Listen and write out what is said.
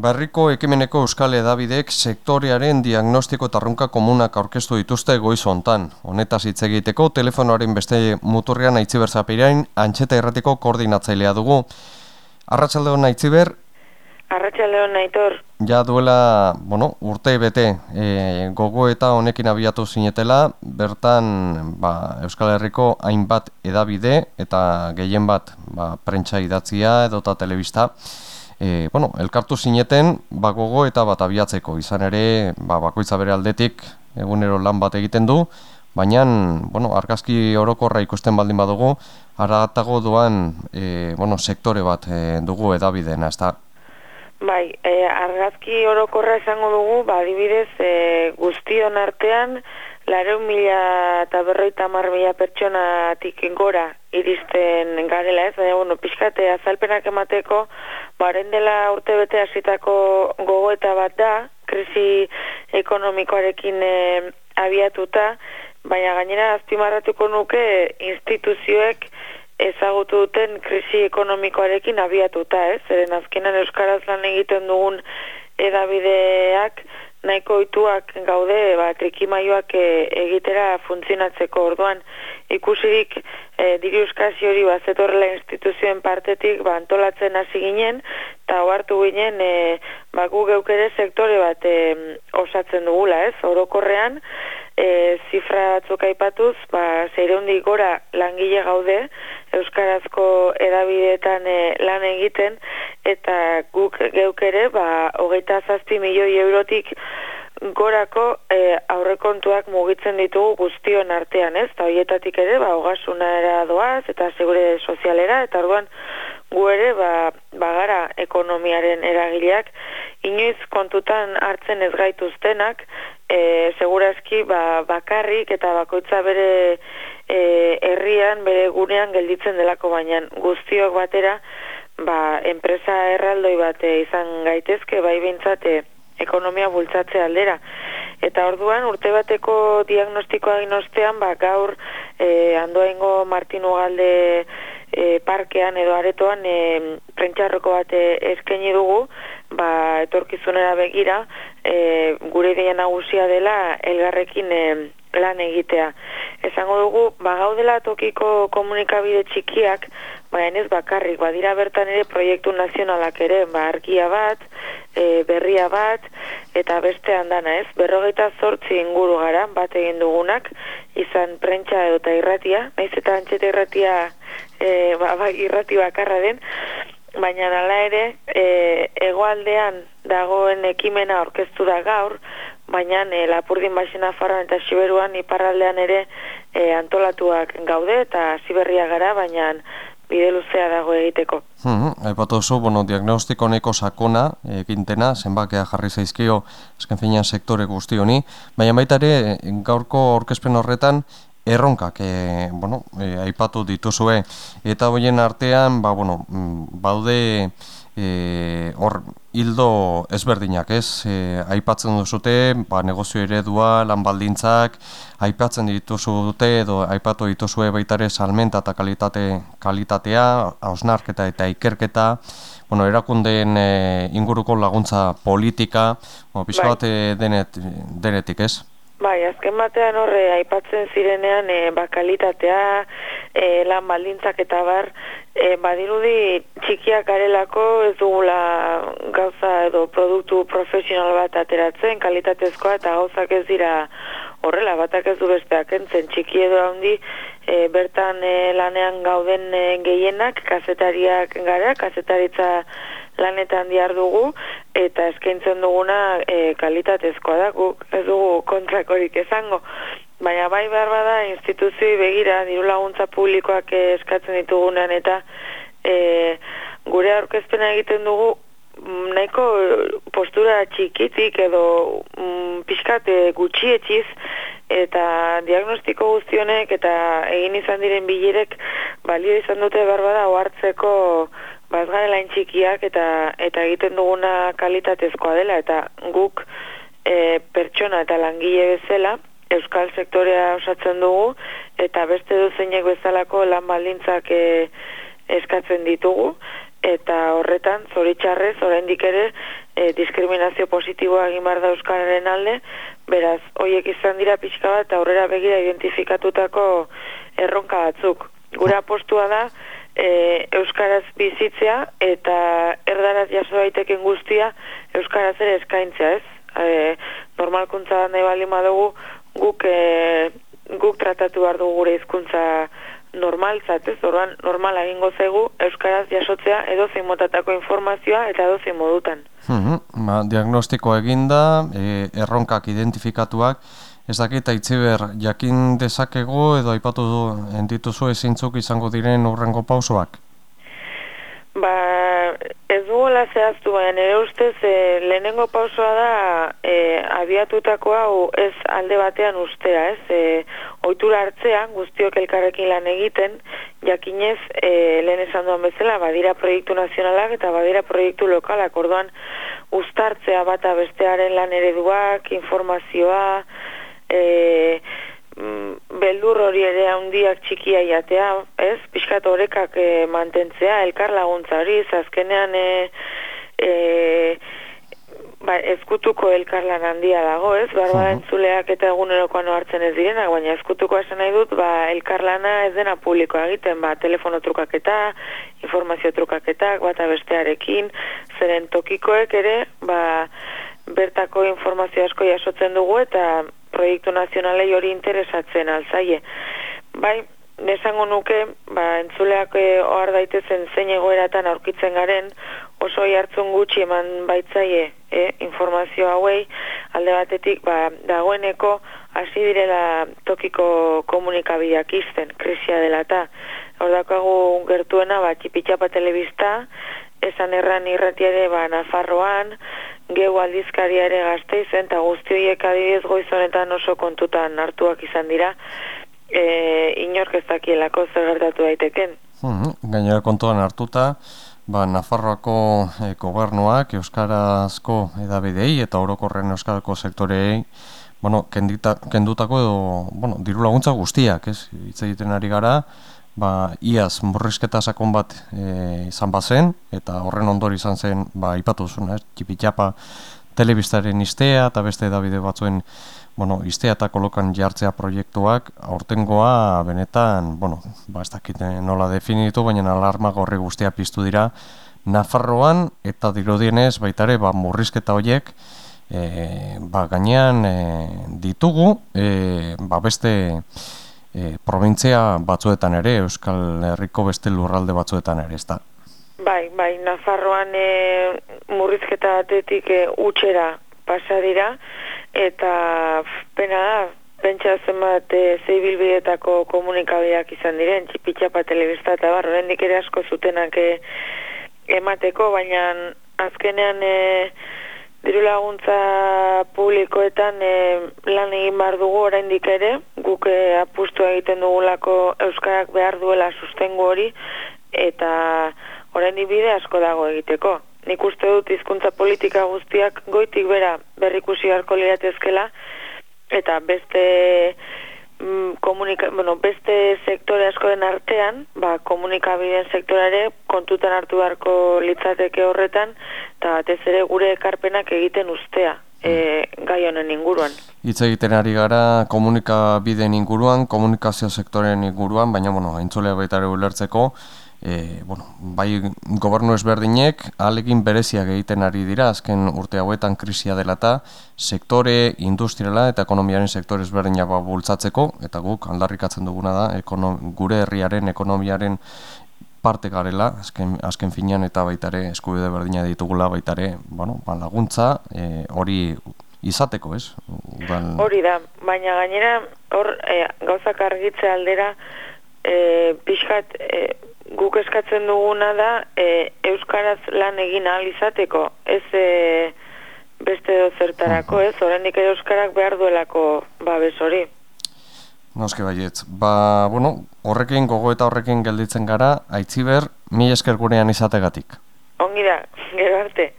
Barriko ekimeneko Euskal Edabidek sektorearen diagnostiko tarrunka komunak aurkeztu dituzte goiz hontan. Honetaz hitz egiteko telefonoaren beste muturrean aitziber zapirain antxeta erratiko koordinatzailea dugu. Arratxalde hon aitziber? Arratxalde hon aitor. Ja duela, bueno, urte bete e, gogo eta honekin abiatu zinetela, bertan ba, Euskal Herriko hainbat edabide eta gehien bat ba, prentsa idatzia edota telebista e, bueno, elkartu zineten bagogo eta bat abiatzeko, izan ere ba, bakoitza bere aldetik egunero lan bat egiten du, baina bueno, argazki orokorra ikusten baldin badugu, aratago duan e, bueno, sektore bat e, dugu edabidena, ez da? Bai, e, argazki orokorra esango dugu, ba, adibidez, e, guztion artean, lareun mila eta berroita mar mila pertsonatik gora iristen garela ez, baina, bueno, pixkate azalpenak emateko, baren dela urte bete hasitako gogoeta bat da, krisi ekonomikoarekin e, abiatuta, baina gainera azpimarratuko nuke instituzioek ezagutu duten krisi ekonomikoarekin abiatuta, ez? Zeren azkenan Euskaraz lan egiten dugun edabideak, nahiko oituak gaude ba, trikimaioak e, egitera funtzionatzeko. Orduan ikusirik e, diri euskasi hori bazetorrela instituzioen partetik ba, antolatzen hasi ginen eta oartu ginen e, ba, gu geukere sektore bat e, osatzen dugula ez? Orokorrean e, zifra batzuk aipatuz ba, zeireundi gora langile gaude euskarazko edabideetan e, lan egiten eta guk geuk ere ba hogeita zazpi milioi eurotik gorako e, aurrekontuak mugitzen ditugu guztion artean, ez? Ta hoietatik ere ba hogasunera doaz eta segure sozialera eta orduan gu ere ba bagara ekonomiaren eragileak inoiz kontutan hartzen ez gaituztenak e, segurazki ba, bakarrik eta bakoitza bere e, herrian bere gunean gelditzen delako baina guztiok batera ba, enpresa erraldoi bat izan gaitezke, bai bintzate ekonomia bultzatze aldera. Eta orduan, urte bateko diagnostikoa ginostean, ba, gaur e, andoaingo Martinu Galde e, parkean edo aretoan e, prentxarroko bat eskaini dugu, ba, etorkizunera begira, e, gure ideia nagusia dela elgarrekin e, lan egitea. Esango dugu, ba, gaudela tokiko komunikabide txikiak, baina ez bakarrik, badira bertan ere proiektu nazionalak ere, ba, argia bat, e, berria bat, eta beste handana ez, berrogeita zortzi inguru gara, bat egin dugunak, izan prentsa edo eta irratia, naiz eta antxeta irratia, e, ba, ba, irrati bakarra den, baina nala ere, e, egoaldean dagoen ekimena orkestu da gaur, baina e, lapurdin baxena farran eta siberuan iparraldean ere e, antolatuak gaude eta ziberria gara, baina bide luzea dago egiteko. Hmm, Aipatu oso, bueno, diagnostiko neko sakona egintena, zenbakea jarri zaizkio esken finean sektore guzti honi, baina baita ere gaurko orkezpen horretan erronkak, e, bueno, e, aipatu dituzue, eta hoien artean, ba, bueno, mm, baude e, hor hildo ezberdinak, ez? E, aipatzen duzute, ba, negozio eredua, lan baldintzak, aipatzen dituzute edo aipatu dituzue baita ere salmenta eta kalitate, kalitatea, hausnarketa eta ikerketa, bueno, erakundeen e, inguruko laguntza politika, bueno, bai. bat denet, denetik, ez? Bai, azken batean horre aipatzen zirenean e, bakalitatea, e, lan baldintzak eta bar, e, badirudi txikiak garelako ez dugula gauza edo produktu profesional bat ateratzen, kalitatezkoa eta gauzak ez dira horrela, batak ez du besteak entzen, txiki edo handi e, bertan e, lanean gauden e, gehienak, kazetariak gara, kazetaritza lanetan diar dugu eta eskaintzen duguna e, kalitatezkoa da guk ez dugu kontrakorik esango. Baina bai behar bada instituzioi begira diru laguntza publikoak eskatzen ditugunean eta e, gure aurkezpena egiten dugu mm, nahiko postura txikitik edo mm, pixkate gutxietxiz eta diagnostiko guztionek eta egin izan diren bilerek balio izan dute barbada ohartzeko ba ez txikiak eta eta egiten duguna kalitatezkoa dela eta guk e, pertsona eta langile bezala euskal sektorea osatzen dugu eta beste duzeinek bezalako lan baldintzak e, eskatzen ditugu eta horretan zoritxarrez oraindik ere e, diskriminazio positiboa egin bar da euskararen alde, beraz hoiek izan dira pixka bat aurrera begira identifikatutako erronka batzuk. Gura postua da e, euskaraz bizitzea eta erdaraz jaso daiteken guztia euskaraz ere eskaintzea, ez? E, normalkuntza nahi bali madugu guk e, guk tratatu behar dugu gure hizkuntza normal zatez, orduan normal egingo zaigu euskaraz jasotzea edo zein motatako informazioa eta edo zein modutan. Mm ba, diagnostikoa eginda, e, erronkak identifikatuak, ez dakit aitziber jakin dezakegu edo aipatu du entituzu ezintzuk izango diren urrengo pausoak? Ba, ez duela zehaztu baina nire ustez e, lehenengo pausoa da e, abiatutako hau ez alde batean ustea, ez? E, oitura hartzean guztiok elkarrekin lan egiten, jakinez e, lehen esan duan bezala, badira proiektu nazionalak eta badira proiektu lokalak, orduan ustartzea bata bestearen lan ereduak, informazioa, e, beldur hori ere handiak txikia jatea, ez? Piskat horrekak e, mantentzea, elkar laguntza hori, azkenean e, e, ba, ezkutuko elkarlan handia dago, ez? Barba entzuleak eta egunerokoan hartzen ez direnak, baina ezkutuko esan nahi dut, ba, elkarlana ez dena publikoa egiten, ba, telefono trukaketa, informazio trukaketak, bata bestearekin, zeren tokikoek ere, ba, bertako informazio asko jasotzen dugu eta proiektu nazionalei hori interesatzen alzaie. Bai, nesango nuke, ba, entzuleak eh, ohar daitezen zein egoeratan aurkitzen garen, oso hartzun gutxi eman baitzaie e, informazio hauei, alde batetik, ba, dagoeneko hasi direla tokiko komunikabideak izten, krisia dela eta. Hor dakagu gertuena, ba, txipitxapa telebista, esan erran irratiare, ba, Nafarroan, geu aldizkaria ere gazte izen, eta guzti horiek adibidez goizonetan oso kontutan hartuak izan dira, e, inork ez dakielako zer gertatu daiteken. Hmm, gainera kontuan hartuta, ba, Nafarroako e, gobernuak Euskarazko edabidei eta orokorren Euskarako sektoreei bueno, kendita, kendutako edo bueno, diru laguntza guztiak, ez? Hitz egiten ari gara, ba, iaz murrizketa sakon bat e, izan bazen, eta horren ondori izan zen, ba, ipatu zuen, ez, txipitxapa telebistaren istea, eta beste edabide batzuen, bueno, istea eta kolokan jartzea proiektuak, aurtengoa benetan, bueno, ba, ez dakite nola definitu, baina alarma gorri guztia piztu dira, Nafarroan, eta dirodienez, baitare, ba, murrizketa horiek, e, ba, gainean e, ditugu, e, ba, beste, e, provintzia batzuetan ere, Euskal Herriko beste lurralde batzuetan ere, ezta? Bai, bai, Nafarroan e, murrizketa batetik e, utxera pasa dira, eta pena da, pentsa zenbat e, zeibilbideetako komunikabideak izan diren, txipitxapa telebista eta barro, hendik ere asko zutenak e, emateko, baina azkenean e, diru laguntza publikoetan e, lan egin behar dugu oraindik ere, guk e, apustu egiten dugulako Euskarak behar duela sustengo hori, eta oraindik bide asko dago egiteko. Nik uste dut hizkuntza politika guztiak goitik bera berrikusi harko liratezkela, eta beste Mm, komunika, bueno, beste sektore askoren artean, ba, komunikabideen sektorare kontutan hartu beharko litzateke horretan, eta batez ere gure ekarpenak egiten ustea e, gai honen inguruan. Hitz egiten ari gara komunikabideen inguruan, komunikazio sektoren inguruan, baina, bueno, aintzolea baita ulertzeko, e, bueno, bai gobernu ezberdinek alegin bereziak egiten ari dira azken urte hauetan krisia dela eta sektore industriala eta ekonomiaren sektore ezberdinak ba bultzatzeko eta guk aldarrikatzen duguna da gure herriaren ekonomiaren parte garela azken, azken finean eta baitare eskubide berdina ditugula baitare bueno, ba, laguntza e, hori izateko, ez? Hori da, baina gainera hor e, gauzak argitze aldera e, pixkat e, guk eskatzen duguna da e, euskaraz lan egin ahal izateko, ez e, beste dozertarako, ez, oraindik ere euskarak behar duelako babes hori. Noske baietz. Ba, bueno, horrekin gogo eta horrekin gelditzen gara, aitziber, mi esker gurean izategatik. Ongi da, gero arte.